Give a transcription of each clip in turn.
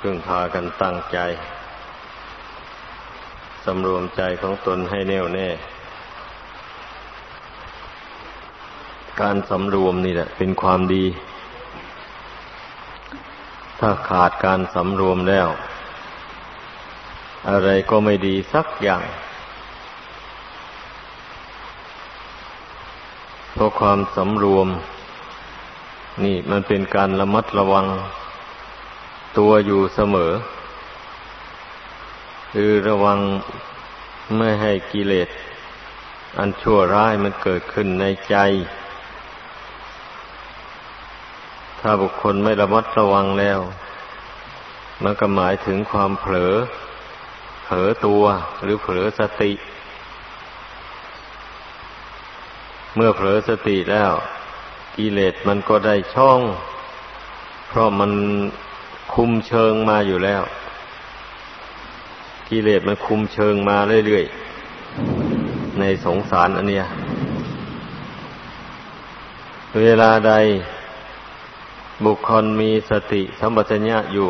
พึ่งพากันตั้งใจ สำรวมใจของตนให้แน่วแน่ การสำรวมนี่แหละเป็นความดี ถ้าขาดการสำรวมแล้ว อะไรก็ไม่ดีสักอย่างเพราะความสำรวม นี่มันเป็นการระมัดระวัง ตัวอยู่เสมอ คือระวังไม่ให้กิเลส อันชั่วร้ายมันเกิดขึ้นในใจ ถ้าบุคคลไม่ระมัดระวังแล้ว มันก็หมายถึงความเผลอ เผลอตัวหรือเผลอสติ เมื่อเผลอสติแล้ว กิเลสมันก็ได้ช่อง เพราะมัน คุมเชิงมาอยู่แล้ว กิเลสมันคุมเชิงมาเรื่อยๆ ในสงสารอันเนี้ย เวลาใดบุคคลมีสติสัมปชัญญะอยู่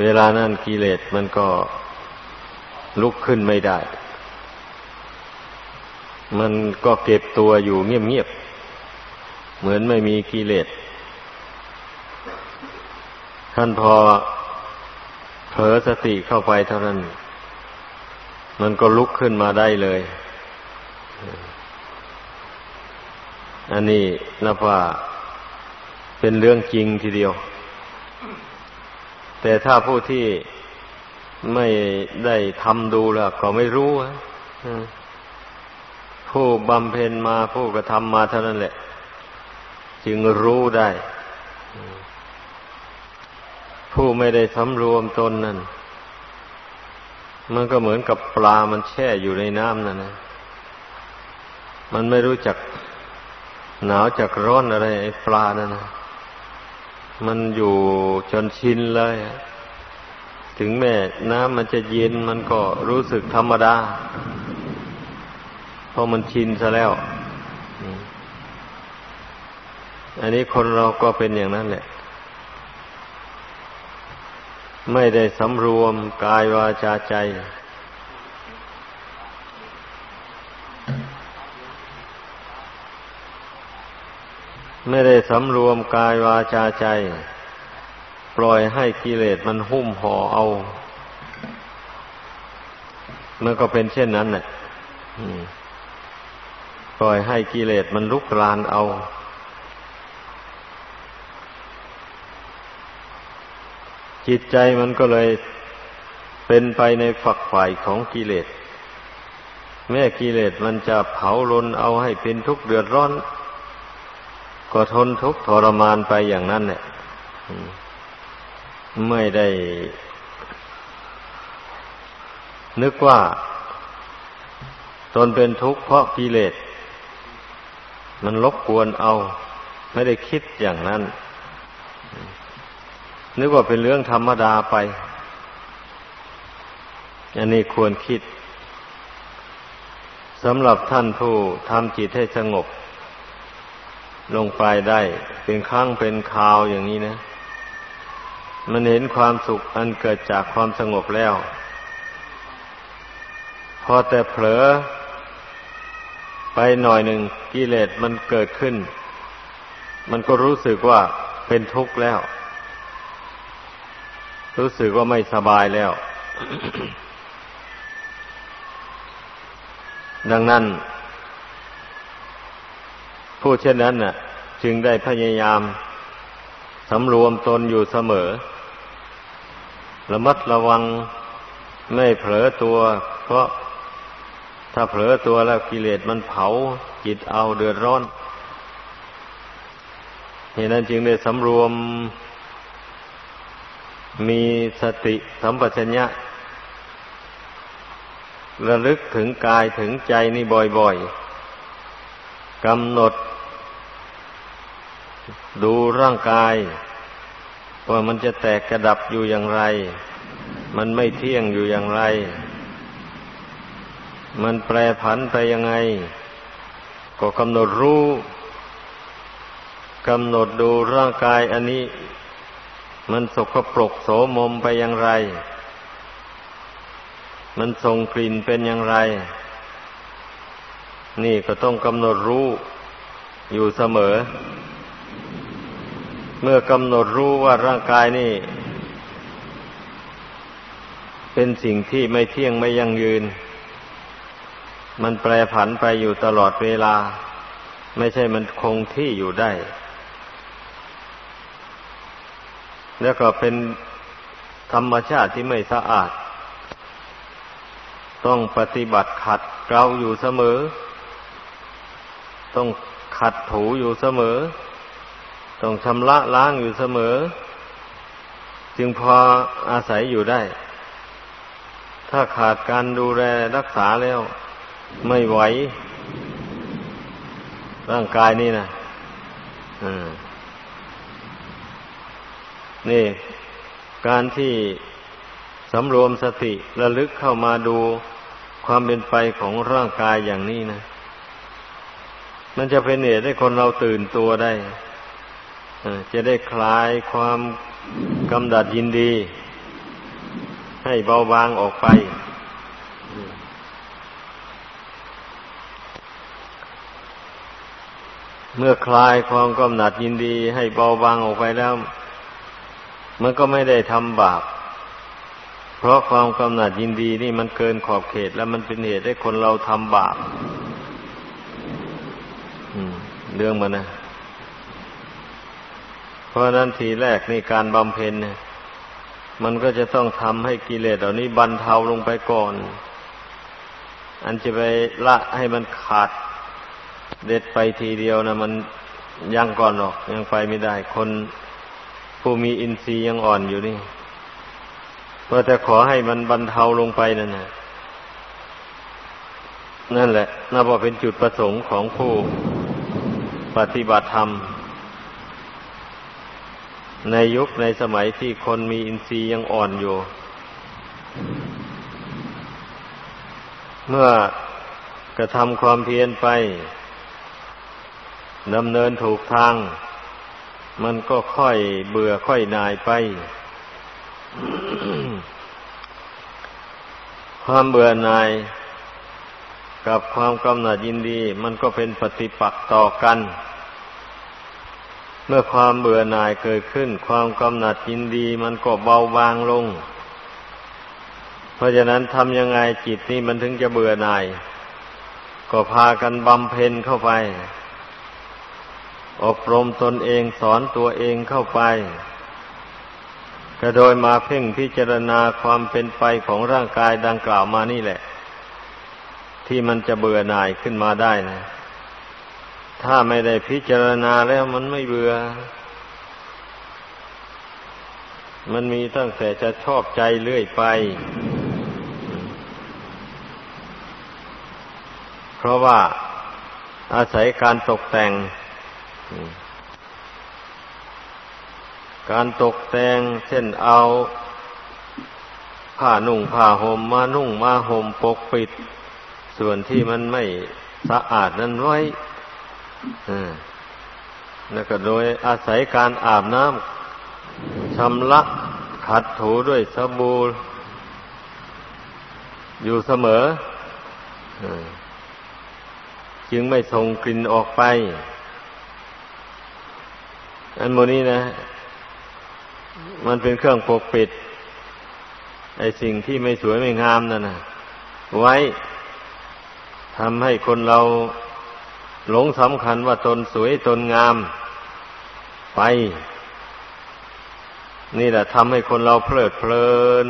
เวลานั้นกิเลสมันก็ลุกขึ้นไม่ได้ มันก็เก็บตัวอยู่เงียบๆ เหมือนไม่มีกิเลส ท่านพอเผลอสติเข้าไปเท่านั้น มันก็ลุกขึ้นมาได้เลย อันนี้นับว่าเป็นเรื่องจริงทีเดียว แต่ถ้าผู้ที่ไม่ได้ทำดูแล้วก็ไม่รู้ผู้บำเพ็ญมาผู้กระทำมาเท่านั้นแหละ จึงรู้ได้ ผู้ไม่ได้สำรวมตนนั่น มันก็เหมือนกับปลามันแช่อยู่ในน้ำนั่นนะ มันไม่รู้จักหนาวจักร้อนอะไรไอ้ปลานั่นนะมันอยู่จนชินเลย ถึงแม้น้ำมันจะเย็นมันก็รู้สึกธรรมดา เพราะมันชินซะแล้ว อันนี้คนเราก็เป็นอย่างนั้นแหละ ไม่ได้สำรวมกายวาจาใจ ไม่ได้สำรวมกายวาจาใจ ปล่อยให้กิเลสมันหุ้มห่อเอา มันก็เป็นเช่นนั้นแหละปล่อยให้กิเลสมันลุกรานเอา จิตใจมันก็เลยเป็นไปในฝักฝ่ายของกิเลส แม้กิเลสมันจะเผาลนเอาให้เป็นทุกข์เดือดร้อน ก็ทนทุกข์ทรมานไปอย่างนั้นแหละไม่ได้ นึกว่าตนเป็นทุกข์เพราะกิเลส มันลบกวนเอา ไม่ได้คิดอย่างนั้น นึกว่าเป็นเรื่องธรรมดาไป อันนี้ควรคิดสำหรับท่านผู้ทำจิตให้สงบ ลงไปได้ เป็นครั้งเป็นคราวอย่างนี้นะ มันเห็นความสุขอันเกิดจากความสงบแล้ว พอแต่เผลอไปหน่อยหนึ่งกิเลสมันเกิดขึ้น มันก็รู้สึกว่าเป็นทุกข์แล้ว รู้สึกว่าไม่สบายแล้ว ดังนั้น ผู้เช่นนั้นน่ะ จึงได้พยายามสำรวมตนอยู่เสมอ ระมัดระวังไม่เผลอตัว เพราะถ้าเผลอตัวแล้วกิเลสมันเผาจิตเอาเดือดร้อนเหตุนั้นจึงได้สำรวม มีสติสัมปชัญญะระลึกถึงกายถึงใจนี่บ่อยๆกำหนด ดูร่างกาย ว่ามันจะแตกกระดับอยู่อย่างไร มันไม่เที่ยงอยู่อย่างไร มันแปรผันไปยังไง ก็กำหนดรู้กำหนดดูร่างกายอันนี้ มันสกปรกโสมมไปอย่างไร มันส่งกลิ่นเป็นอย่างไร นี่ก็ต้องกำหนดรู้อยู่เสมอ เมื่อกำหนดรู้ว่าร่างกายนี่ เป็นสิ่งที่ไม่เที่ยงไม่ยั่งยืน มันแปรผันไปอยู่ตลอดเวลา ไม่ใช่มันคงที่อยู่ได้ แล้วก็เป็นธรรมชาติที่ไม่สะอาด ต้องปฏิบัติขัดเกลาอยู่เสมอ ต้องขัดถูอยู่เสมอ ต้องชำระล้างอยู่เสมอ จึงพออาศัยอยู่ได้ ถ้าขาดการดูแลรักษาแล้ว ไม่ไหว ร่างกายนี่นะอ่า นี่ การที่สำรวมสติระลึกเข้ามาดูความเป็นไปของร่างกายอย่างนี้นะ มันจะเป็นเหตุให้คนเราตื่นตัวได้จะได้คลายความกำดัดยินดี ให้เบาบางออกไป เมื่อคลายความกำหนัดยินดี ให้เบาบางออกไปแล้ว มันก็ไม่ได้ทำบาป เพราะความกำหนัดยินดีนี่มันเกินขอบเขต แล้วมันเป็นเหตุให้คนเราทำบาปเรื่องมันนะ เพราะนั้นทีแรกในการบำเพ็ญเนี่ยมันก็จะต้องทำให้กิเลสเหล่านี้บรรเทาลงไปก่อน อันจะไปละให้มันขาดเด็ดไปทีเดียวนะมันยังก่อนหรอกยังไปไม่ได้ คน ผู้มีอินทรีย์ยังอ่อนอยู่นี่ก็จะขอให้มันบรรเทาลงไปนั่นนะนั่นแหละนับว่าเป็นจุดประสงค์ของผู้ปฏิบัติธรรม ในยุคในสมัยที่คนมีอินทรีย์ยังอ่อนอยู่ เมื่อกระทำความเพียรไปดำเนินถูกทาง มันก็ค่อยเบื่อค่อยนายไป ความเบื่อหน่ายกับความกำหนัดยินดี มันก็เป็นปฏิปักษ์ต่อกัน เมื่อความเบื่อหน่ายเกิดขึ้น ความกำหนัดยินดี มันก็เบาบางลง เพราะฉะนั้นทำยังไงจิตนี่มันถึงจะเบื่อหน่าย ก็พากันบำเพ็ญเข้าไป อบรมตนเองสอนตัวเองเข้าไป ก็โดยมาเพ่งพิจารณาความเป็นไปของร่างกายดังกล่าวมานี่แหละ ที่มันจะเบื่อหน่ายขึ้นมาได้นะ ถ้าไม่ได้พิจารณาแล้วมันไม่เบื่อ มันมีตั้งแต่จะชอบใจเรื่อยไป เพราะว่าอาศัยการตกแต่ง การตกแต่งเช่นเอาผ้านุ่งผ้าห่มมานุ่งมาห่มปกปิด ส่วนที่มันไม่สะอาดนั้นไว้แล้วก็โดยอาศัยการอาบน้ำชำระขัดถูด้วยสบู่อยู่เสมอ จึงไม่ส่งกลิ่นออกไป อันโมนี้นะ มันเป็นเครื่องปกปิด ไอสิ่งที่ไม่สวยไม่งามนั่นนะไว้ทำให้คนเราหลงสำคัญว่าตนสวยตนงามไป นี่แหละทำให้คนเราเพลิดเพลิน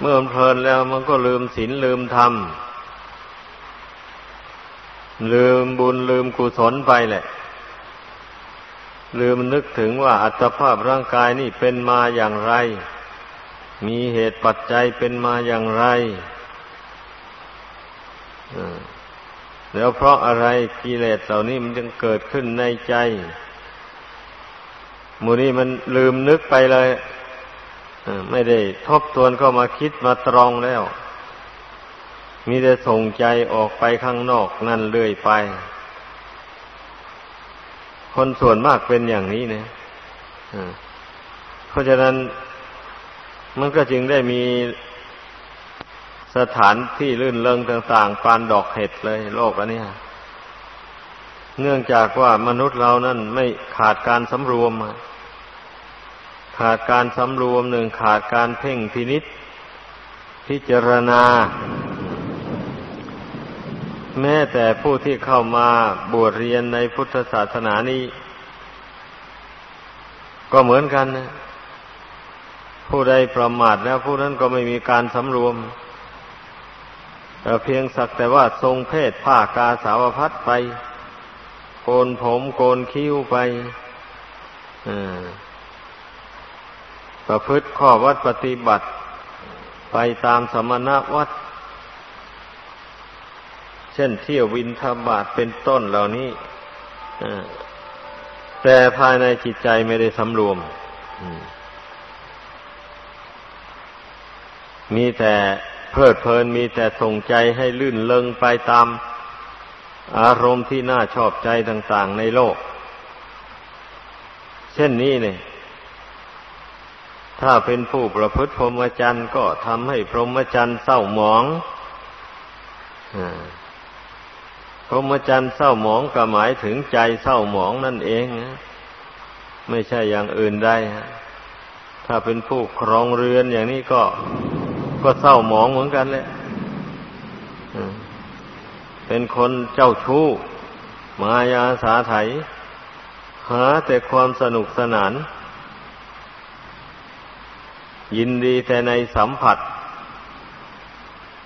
เมื่อเพลินแล้วมันก็ลืมศีลลืมธรรมลืมบุญลืมกุศลไปแหละ ลืมนึกถึงว่าอัตภาพร่างกายนี่เป็นมาอย่างไร มีเหตุปัจจัยเป็นมาอย่างไรแล้วเพราะอะไรกิเลสเหล่านี้มันจึงเกิดขึ้นในใจมูนี่มันลืมนึกไปเลยไม่ได้ทบทวนเข้ามาคิดมาตรองแล้ว มีแต่ส่งใจออกไปข้างนอกนั่นเรื่อยไป คนส่วนมากเป็นอย่างนี้นะเพราะฉะนั้นมันก็จึงได้มีสถานที่ลื่นเริงต่างๆปานดอกเห็ดเลย โลกอันนี้เนื่องจากว่ามนุษย์เรานั้นไม่ขาดการสำรวม ขาดการสำรวมหนึ่งขาดการเพ่งพินิษพิจารณา แม้แต่ผู้ที่เข้ามาบวชเรียนในพุทธศาสนานี้ ก็เหมือนกันนะผู้ใดประมาทแล้วผู้นั้นก็ไม่มีการสำรวมเพียงสักแต่ว่าทรงเพศผ้ากาสาวพัดไป โกนผมโกนคิ้วไปประพฤติข้อวัดปฏิบัติ ไปตามสมณวัด ช่นเที่ยววินทบาทเป็นต้นเหล่านี้แต่ภายในจิตใจไม่ได้สำรวม มีแต่เพลิดเพลินมีแต่ส่งใจให้ลื่นเลงไปตาม อารมณ์ที่น่าชอบใจต่าง ๆ ในโลก เช่นนี้เนี่ย ถ้าเป็นผู้ประพฤติพรหมจรรย์ก็ทำให้พรหมจรรย์เศร้าหมอง พรหมจรรย์เศร้าหมองก็หมายถึงใจเศร้าหมองนั่นเองไม่ใช่อย่างอื่นได้ถ้าเป็นผู้ครองเรือนอย่างนี้ก็ก็เศร้าหมองเหมือนกันแหละเป็นคนเจ้าชู้ มายาสาไถหาแต่ความสนุกสนาน ยินดีแต่ในสัมผัส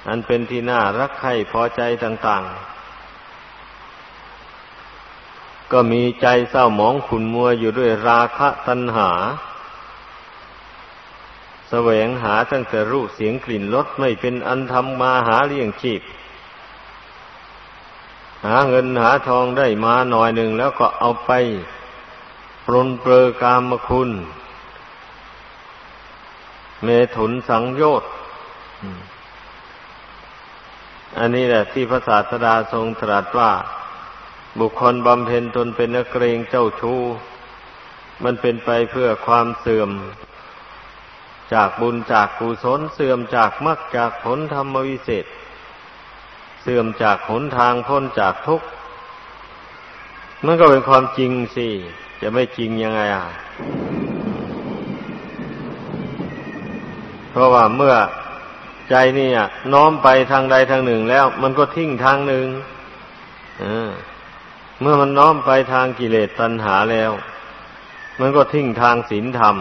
อันเป็นที่น่ารักใคร่พอใจต่าง ๆ ก็มีใจเศร้าหมองขุนมัวอยู่ด้วยราคะตัณหาแสวงหาตั้งแต่รูปเสียงกลิ่นรสไม่เป็นอันทำมาหาเลี้ยงชีพ หาเงินหาทองได้มาหน่อยหนึ่งแล้วก็เอาไปปรนเปรอกามคุณ เมถุนสังโยชน์อันนี้แหละที่พระศาสดาทรงตรัสว่า บุคคลบำเพ็ญตนเป็นนักเกรงเจ้าชู้ มันเป็นไปเพื่อความเสื่อม จากบุญจากกุศลเสื่อมจากมรรคจากผลธรรมวิเศษ เสื่อมจากหนทางพ้นจากทุกข์มันก็เป็นความจริงสิ จะไม่จริงยังไงอะ เพราะว่าเมื่อใจนี่น้อมไปทางใดทางหนึ่งแล้ว มันก็ทิ้งทางหนึ่ง เมื่อมันน้อมไปทางกิเลสตัณหาแล้ว มันก็ทิ้งทางศีลธรรม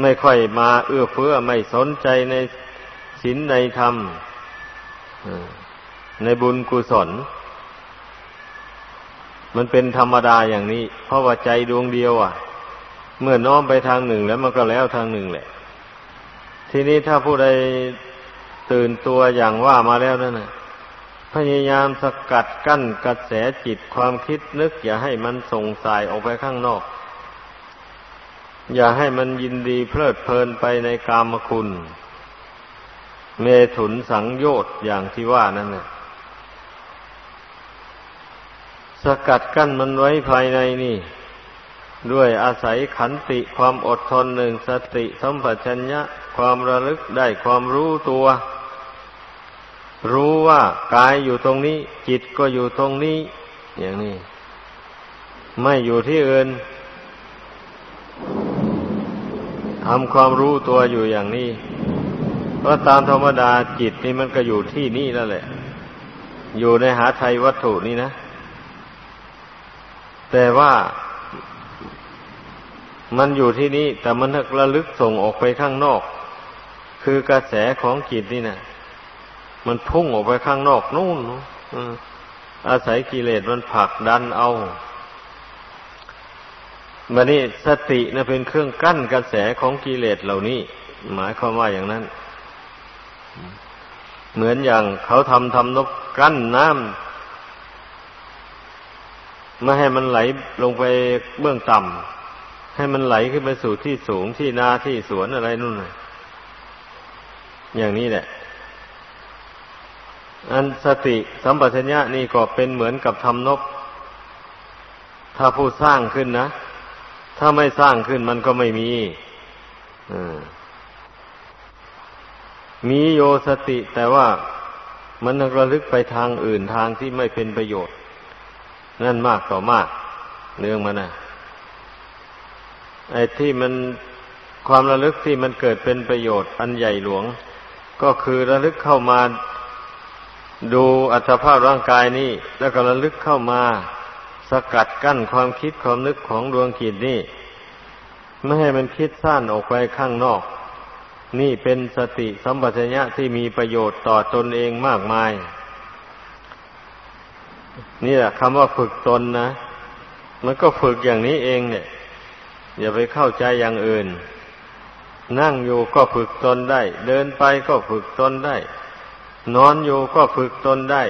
ไม่ค่อยมาเอื้อเฟื้อไม่สนใจในศีลในธรรม ในบุญกุศล มันเป็นธรรมดาอย่างนี้ เพราะว่าใจดวงเดียวอะ เมื่อน้อมไปทางหนึ่งแล้วมันก็แล้วทางหนึ่งแหละ ทีนี้ถ้าผู้ใดตื่นตัวอย่างว่ามาแล้วนั่นนะ พยายามสกัดกั้นกระแสจิตความคิดนึก อย่าให้มันส่งสายออกไปข้างนอก อย่าให้มันยินดีเพลิดเพลินไปในกามคุณ เมถุนสังโยชน์อย่างที่ว่านั่นนะสกัดกั้นมันไว้ภายในนี่ ด้วยอาศัยขันติความอดทนหนึ่งสติสัมปชัญญะความระลึกได้ความรู้ตัว รู้ว่ากายอยู่ตรงนี้ จิตก็อยู่ตรงนี้ อย่างนี้ ไม่อยู่ที่อื่นทำความรู้ตัวอยู่อย่างนี้เพราะตามธรรมดาจิตนี่มันก็อยู่ที่นี่นั่นแหละ อยู่ในหาไทยวัตถุนี่นะ แต่ว่ามันอยู่ที่นี่แต่มันระลึกส่งออกไปข้างนอก คือกระแสของจิตนี่นะ มันพุ่งออกไปข้างนอกนู่นอาศัยกิเลสมันผลักดันเอาบันนี้สตินะเป็นเครื่องกั้นกระแสของกิเลสเหล่านี้ หมายความว่าอย่างนั้น เหมือนอย่างเขาทำทำนกกั้นน้ำไม่ให้มันไหลลงไปเบื้องต่ำให้มันไหลขึ้นไปสู่ที่สูงที่นาที่สวนอะไรนู่นอย่างนี้แหละ อันสติสัมปชัญญะนี่ก็เป็นเหมือนกับทำนกถ้าผู้สร้างขึ้นนะ ถ้าไม่สร้างขึ้นมันก็ไม่มีมีโยสติแต่ว่ามันระลึกไปทางอื่นทางที่ไม่เป็นประโยชน์ นั่นมากต่อมาก เรื่องมันนะไอ้ที่มันความระลึกที่มันเกิดเป็นประโยชน์ อันใหญ่หลวง ก็คือระลึกเข้ามา ดูอัตภาพร่างกายนี้ แล้วก็ระลึกเข้ามา สกัดกั้นความคิดความนึกของดวงจิตนี่ไม่ให้มันคิดสั้นออกไปข้างนอก นี่เป็นสติสัมปชัญญะที่มีประโยชน์ต่อตนเองมากมาย นี่แหละคำว่าฝึกตนนะ มันก็ฝึกอย่างนี้เองเนี่ย อย่าไปเข้าใจอย่างอื่น นั่งอยู่ก็ฝึกตนได้ เดินไปก็ฝึกตนได้ นอนอยู่ก็ฝึกตนได้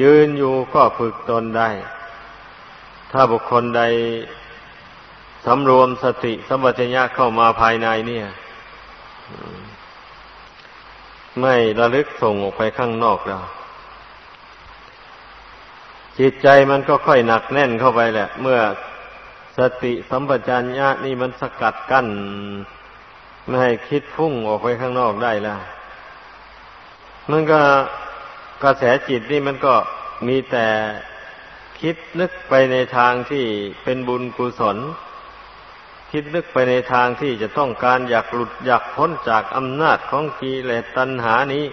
ยืนอยู่ก็ฝึกตนได้ ถ้าบุคคลใดสำรวมสติสัมปชัญญะเข้ามาภายในเนี่ย ไม่ระลึกส่งออกไปข้างนอกแล้วจิตใจมันก็ค่อยหนักแน่นเข้าไปแหละ เมื่อสติสัมปชัญญะนี่มันสกัดกั้น ไม่ให้คิดฟุ้งออกไปข้างนอกได้แล้ว มันก็กระแสจิตนี่มันก็มีแต่คิดนึกไปในทางที่เป็นบุญกุศล คิดนึกไปในทางที่จะต้องการอยากหลุดอยากพ้นจากอำนาจของกิเลสตัณหานี้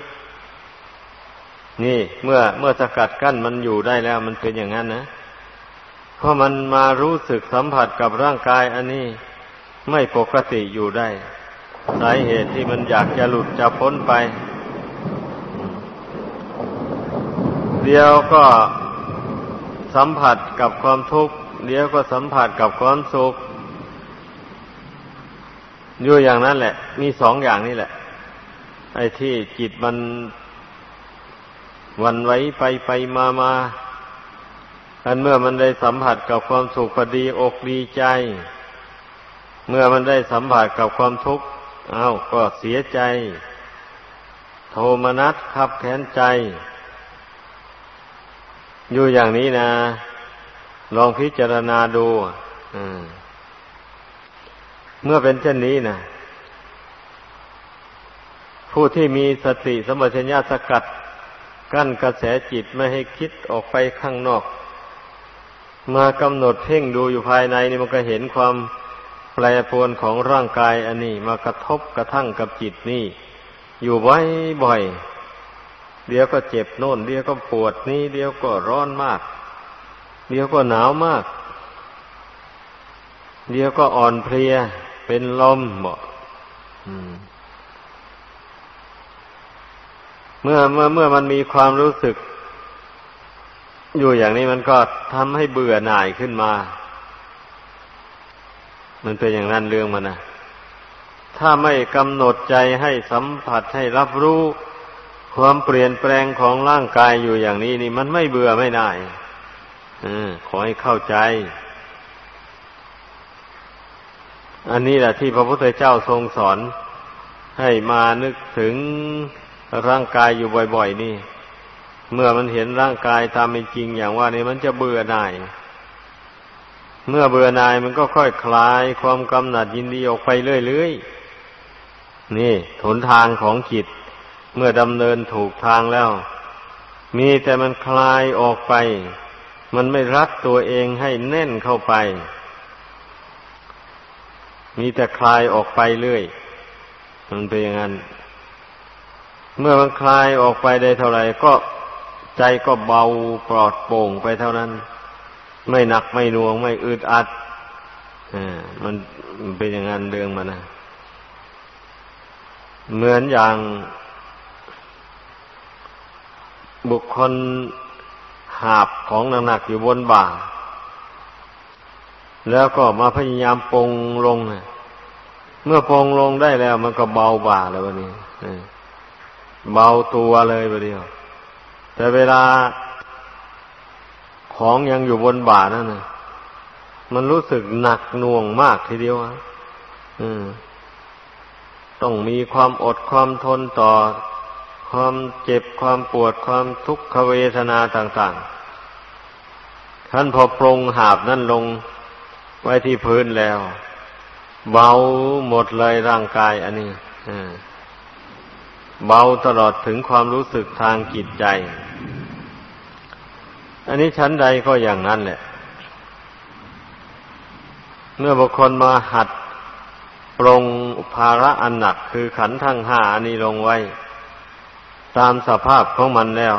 นี่เมื่อเมื่อสกัดกั้นมันอยู่ได้แล้วมันเป็นอย่างนั้นนะเพราะมันมารู้สึกสัมผัสกับร่างกายอันนี้ไม่ปกติอยู่ได้สาเหตุที่มันอยากจะหลุดจะพ้นไป เดียวก็สัมผัสกับความทุกข์ เดียวก็สัมผัสกับความสุข อยู่อย่างนั้นแหละ มีสองอย่างนี่แหละ ไอ้ที่จิตมันวันไว้ไปไปมามาอันเมื่อมันได้สัมผัสกับความสุขพอดีอกดีใจ เมื่อมันได้สัมผัสกับความทุกข์เอาวก็เสียใจ โทมนัสขับแค้นใจ อยู่อย่างนี้นะ ลองพิจารณาดูเมื่อเป็นเช่นนี้นะผู้ที่มีสติสมัชัญญาสกัด กั้นกระแสจิตไม่ให้คิดออกไปข้างนอก มากำหนดเพ่งดูอยู่ภายในนี่มันก็เห็นความแปรปรวนของร่างกายอันนี้ มากระทบกระทั่งกับจิตนี่ อยู่ไว้บ่อย เดี๋ยวก็เจ็บโน่น เดี๋ยวก็ปวดนี่เดี๋ยวก็ร้อนมาก เดี๋ยวก็หนาวมาก เดี๋ยวก็อ่อนเพลีย เป็นลมบอกเมื่อเมื่อเมื่อมันมีความรู้สึก อยู่อย่างนี้มันก็ทำให้เบื่อหน่ายขึ้นมา มันเป็นอย่างนั้นเรื่องมันนะถ้าไม่กำหนดใจให้สัมผัสให้รับรู้ ความเปลี่ยนแปลงของร่างกายอยู่อย่างนี้นี่มันไม่เบื่อไม่ได้อขอให้เข้าใจ อันนี้แหละที่พระพุทธเจ้าทรงสอน ให้มานึกถึงร่างกายอยู่บ่อย ๆ นี่ เมื่อมันเห็นร่างกายตามเป็นจริงอย่างว่านี่มันจะเบื่อหน่าย เมื่อเบื่อหน่ายมันก็ค่อยคลายความกำหนัดยินดีออกไปเรื่อยๆ นี่หนทางของจิต เมื่อดำเนินถูกทางแล้ว มีแต่มันคลายออกไป มันไม่รัดตัวเองให้แน่นเข้าไป มีแต่คลายออกไปเรื่อย มันเป็นอย่างนั้น เมื่อมันคลายออกไปได้เท่าไหร่ก็ใจก็เบาปลอดโปร่งไปเท่านั้น ไม่หนักไม่หน่วงไม่อึดอัดอ่ามันเป็นอย่างนั้นเรื่องมันนะเหมือนอย่าง บุคคลหาบของหนักๆอยู่บนบ่า แล้วก็มาพยายามปงลงเมื่อปงลงได้แล้วมันก็เบาบ่าแล้ววันนี้เบาตัวเลยวันเดียว แต่เวลาของยังอยู่บนบ่านั่นนะมันรู้สึกหนักหน่วงมากทีเดียวอะต้องมีความอดความทนต่อ ความเจ็บความปวดความทุกขเวทนาต่างๆท่านพอปรงหาบนั่นลงไว้ที่พื้นแล้ว เบาหมดเลยร่างกายอันนี้เบาตลอดถึงความรู้สึกทางจิตใจ อันนี้ชั้นใดก็อย่างนั้นแหละ เมื่อบุคคลมาหัดปรงภาระอันหนักคือขันทั้งห้าอันนี้ลงไว้ ตามสภาพของมันแล้ว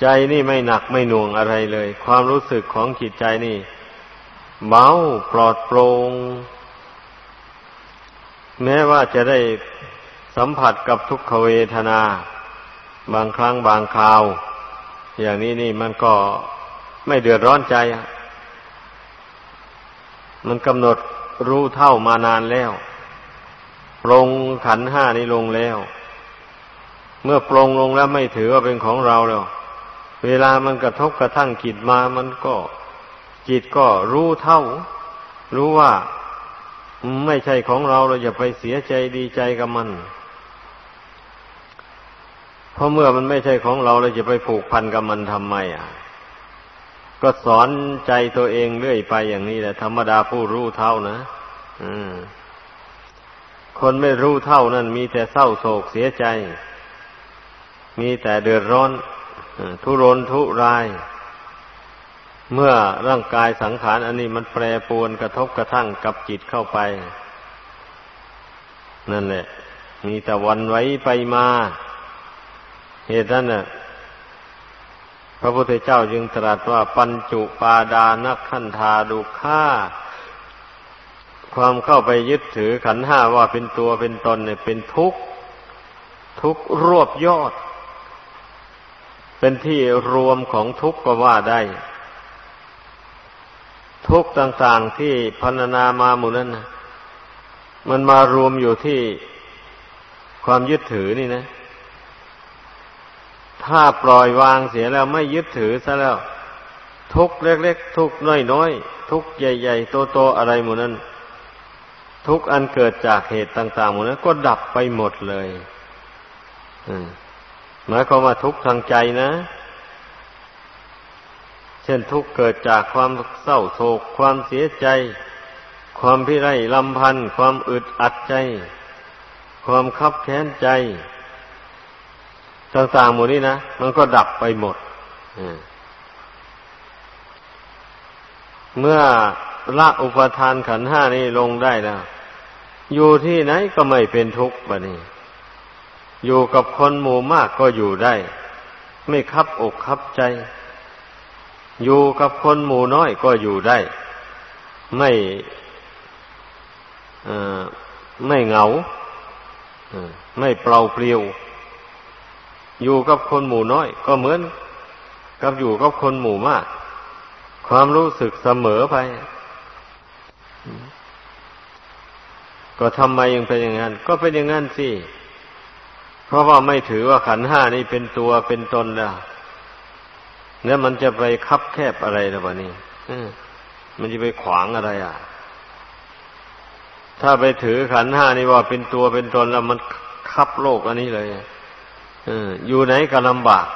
ใจนี่ไม่หนักไม่หน่วงอะไรเลย ความรู้สึกของจิตใจนี่เบาปลอดโปร่งแม้ว่าจะได้สัมผัสกับทุกขเวทนา บางครั้งบางคราว อย่างนี้นี่มันก็ไม่เดือดร้อนใจ มันกำหนดรู้เท่ามานานแล้ว ปรงขันห้านี้ลงแล้ว เมื่อปรงลงแล้วไม่ถือว่าเป็นของเราแล้ว เวลามันกระทบกระทั่งจิตมามันก็ จิตก็รู้เท่า รู้ว่าไม่ใช่ของเราเราอย่าไปเสียใจดีใจกับมัน เพราะเมื่อมันไม่ใช่ของเราเราจะไปผูกพันกับมันทำไมอะ ก็สอนใจตัวเองเรื่อยไปอย่างนี้แหละธรรมดาผู้รู้เท่านะคนไม่รู้เท่านั้นมีแต่เศร้าโศกเสียใจ มีแต่เดือดร้อนทุรนทุราย เมื่อร่างกายสังขารอันนี้มันแปรปรวนกระทบกระทั่งกับจิตเข้าไป นั่นแหละ มีแต่วันไว้ไปมา เหตุนั้นน่ะพระพุทธเจ้าจึงตรัสว่าปัญจุปาดานักขันธาดุข่าความเข้าไปยึดถือขันห้าว่าเป็นตัวเป็นตนเนี่ยเป็นทุกข์ทุกข์รวบยอด เป็นที่รวมของทุกข์ก็ว่าได้ ทุกข์ต่างๆที่พันนามาหมู่นั้นนะมันมารวมอยู่ที่ความยึดถือนี่นะ ถ้าปล่อยวางเสียแล้วไม่ยึดถือซะแล้ว ทุกเล็กๆ ทุกน้อยๆ ทุกใหญ่ๆ โตๆ อะไรหมู่นั้น ทุกอันเกิดจากเหตุต่างๆหมู่นั้นก็ดับไปหมดเลย อืม หมายความว่าทุกข์ทางใจนะ เช่นทุกข์เกิดจากความเศร้าโศก ความเสียใจ ความพิไรลำพันธ์ความอึดอัดใจ ความคับแค้นใจ ต่างๆหมดนี้นะ มันก็ดับไปหมดเมื่อละอุปทานขันห้านี้ลงได้แล้ว อยู่ที่ไหนก็ไม่เป็นทุกข์บะนี่ อยู่กับคนหมู่มากก็อยู่ได้ ไม่คับอกคับใจ อยู่กับคนหมู่น้อยก็อยู่ได้ ไม่ไม่เหงาไม่เปล่าเปลี่ยว อยู่กับคนหมู่น้อย ก็เหมือนกับอยู่กับคนหมู่มาก ความรู้สึกเสมอไป ก็ทำไมยังเป็นอย่างนั้น ก็เป็นอย่างนั้นสิ เพราะว่าไม่ถือว่าขันห้านี่เป็นตัวเป็นตนแล้วแล้วมันจะไปคับแคบอะไรล่ะวนี่มันจะไปขวางอะไรอะ ถ้าไปถือขันห้านี่ว่าเป็นตัวเป็นตนแล้วมันคับโลกอันนี้เลยออยู่ไหนก็ลำบาก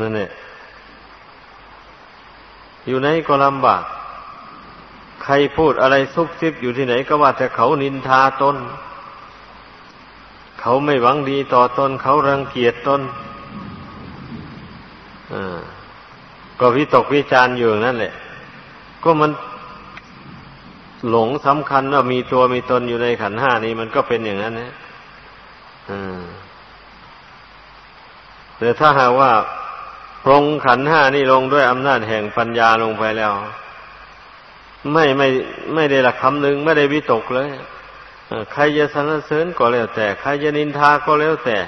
นั่นแหละอยู่ไหนก็ลำบาก ใครพูดอะไรซุบซิบอยู่ที่ไหนก็ว่าแต่เขานินทาตน เขาไม่หวังดีต่อตน เขารังเกียจตนก็วิตกวิจารอยู่นั่นแหละ ก็มันหลงสำคัญว่ามีตัวมีตนอยู่ในขันห้านี้มันก็เป็นอย่างนั้นนะแต่ถ้าหากว่าปรงขันห้านี่ลงด้วยอำนาจแห่งปัญญาลงไปแล้ว ไม่ไม่ไม่ได้ละคำหนึ่งไม่ได้วิตกเลย ใครจะสรรเสริญก็แล้วแต่ ใครจะนินทาก็แล้วแต่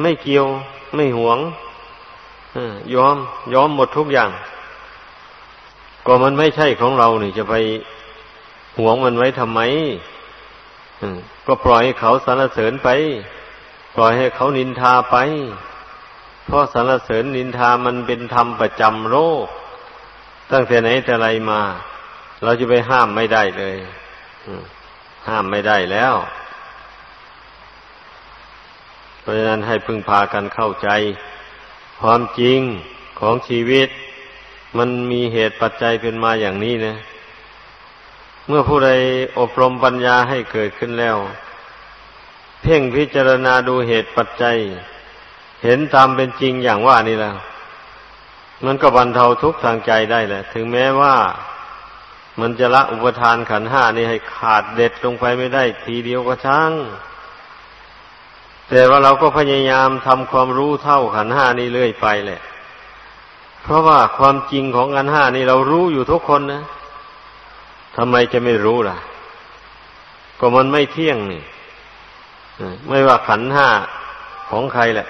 ไม่เกี่ยวไม่หวงยอม ยอมหมดทุกอย่าง ก็มันไม่ใช่ของเรานี่จะไปหวงมันไว้ทำไมก็ปล่อยให้เขาสรรเสริญไป ปล่อยให้เขานินทาไป เพราะสรรเสริญนินทามันเป็นธรรมประจำโลกตั้งแต่ไหนแต่ไรมา เราจะไปห้ามไม่ได้เลย ห้ามไม่ได้แล้ว เพราะฉะนั้นให้พึ่งพากันเข้าใจ ความจริงของชีวิต มันมีเหตุปัจจัยเป็นมาอย่างนี้นะ เมื่อผู้ใดอบรมปัญญาให้เกิดขึ้นแล้ว เพ่งพิจารณาดูเหตุปัจจัย เห็นตามเป็นจริงอย่างว่านี่แล้ว มันก็บรรเทาทุกข์ทางใจได้แหละ ถึงแม้ว่า มันจะละอุปทานขันห้านี่ให้ขาดเด็ดลงไปไม่ได้ ทีเดียวก็ช่าง แต่ว่าเราก็พยายามทำความรู้เท่าขันห้านี่เรื่อยไปแหละ เพราะว่าความจริงของขันห้านี่เรารู้อยู่ทุกคนนะทำไมจะไม่รู้ล่ะ ก็มันไม่เที่ยงนี่ไม่ว่าขันห้าของใครแหละ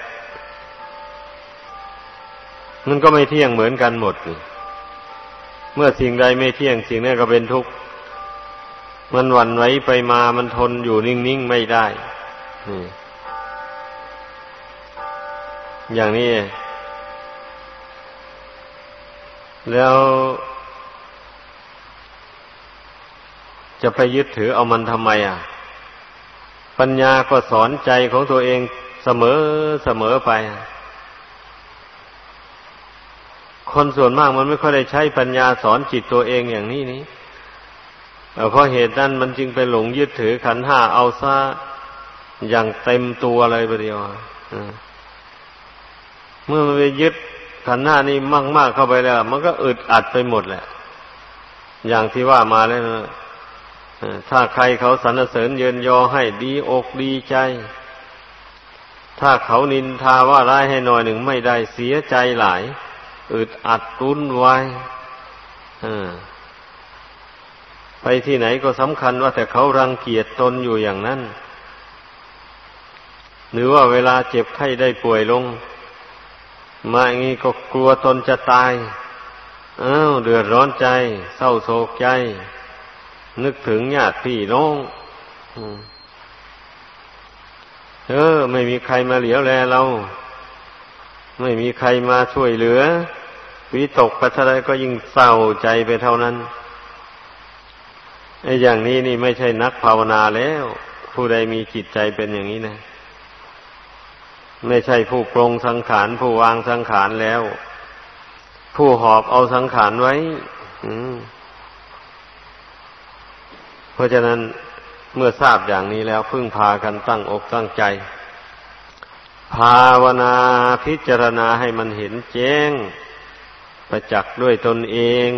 มันก็ไม่เที่ยงเหมือนกันหมดนี่ เมื่อสิ่งใดไม่เที่ยงสิ่งนั้นก็เป็นทุกข์ มันหวั่นไหวไปมามันทนอยู่นิ่งๆไม่ได้อย่างนี้ แล้วจะไปยึดถือเอามันทำไมอะ ปัญญาก็สอนใจของตัวเองเสมอเสมอไป คนส่วนมากมันไม่ค่อยได้ใช้ปัญญาสอนจิตตัวเองอย่างนี้นี้เพราะเหตุนั้นมันจึงไปหลงยึดถือขันห้าเอาซะอย่างเต็มตัวเลยประเดียวเมื่อมันไปยึดขันห้านี้มากๆเข้าไปแล้ว มันก็อึดอัดไปหมดแหละ อย่างที่ว่ามาแล้วนะถ้าใครเขาสรรเสริญเยินยอให้ดีอกดีใจ ถ้าเขานินทาว่าร้ายให้หน่อยหนึ่งไม่ได้เสียใจหลาย อึดอัดรุนวายไปที่ไหนก็สำคัญว่าแต่เขารังเกียจตนอยู่อย่างนั้น หรือว่าเวลาเจ็บไข้ได้ป่วยลง มาอย่างนี้ก็กลัวตนจะตายอ้าวเดือดร้อนใจ เศร้าโศกใจ นึกถึงญาติพี่น้องเออ ไม่มีใครมาเหลียวแลเรา ไม่มีใครมาช่วยเหลือ วิตกไปเท่าไรก็ยิ่งเศร้าใจไปเท่านั้นไอ้อย่างนี้นี่ไม่ใช่นักภาวนาแล้ว ผู้ใดมีจิตใจเป็นอย่างนี้นะ ไม่ใช่ผู้ปรงสังขาร ผู้วางสังขารแล้ว ผู้หอบเอาสังขารไว้เพราะฉะนั้นเมื่อทราบอย่างนี้แล้วพึ่งพากันตั้งอกตั้งใจ ภาวนาพิจารณาให้มันเห็นแจ้ง ประจักษ์ด้วยตนเอง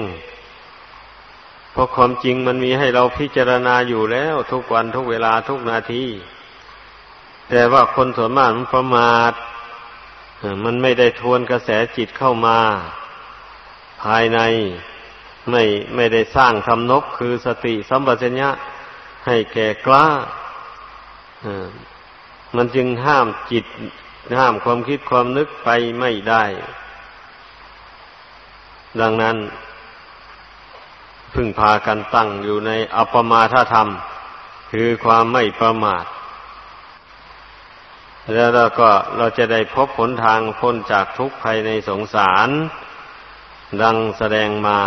เพราะความจริงมันมีให้เราพิจารณาอยู่แล้ว ทุกวันทุกเวลาทุกนาที แต่ว่าคนส่วนมากมันประมาทมันไม่ได้ทวนกระแสจิตเข้ามา ภายในไม่ไม่ได้สร้างทำนกคือสติสัมปชัญญะให้แก่กล้ามันจึงห้ามจิตห้ามความคิดความนึกไปไม่ได้ ดังนั้น พึ่งพากันตั้งอยู่ในอัปมาทธรรม คือความไม่ประมาท แล้วเราก็เราจะได้พบผลทางพ้นจากทุกข์ภายในสงสาร ดังแสดงมา